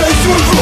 Let's go!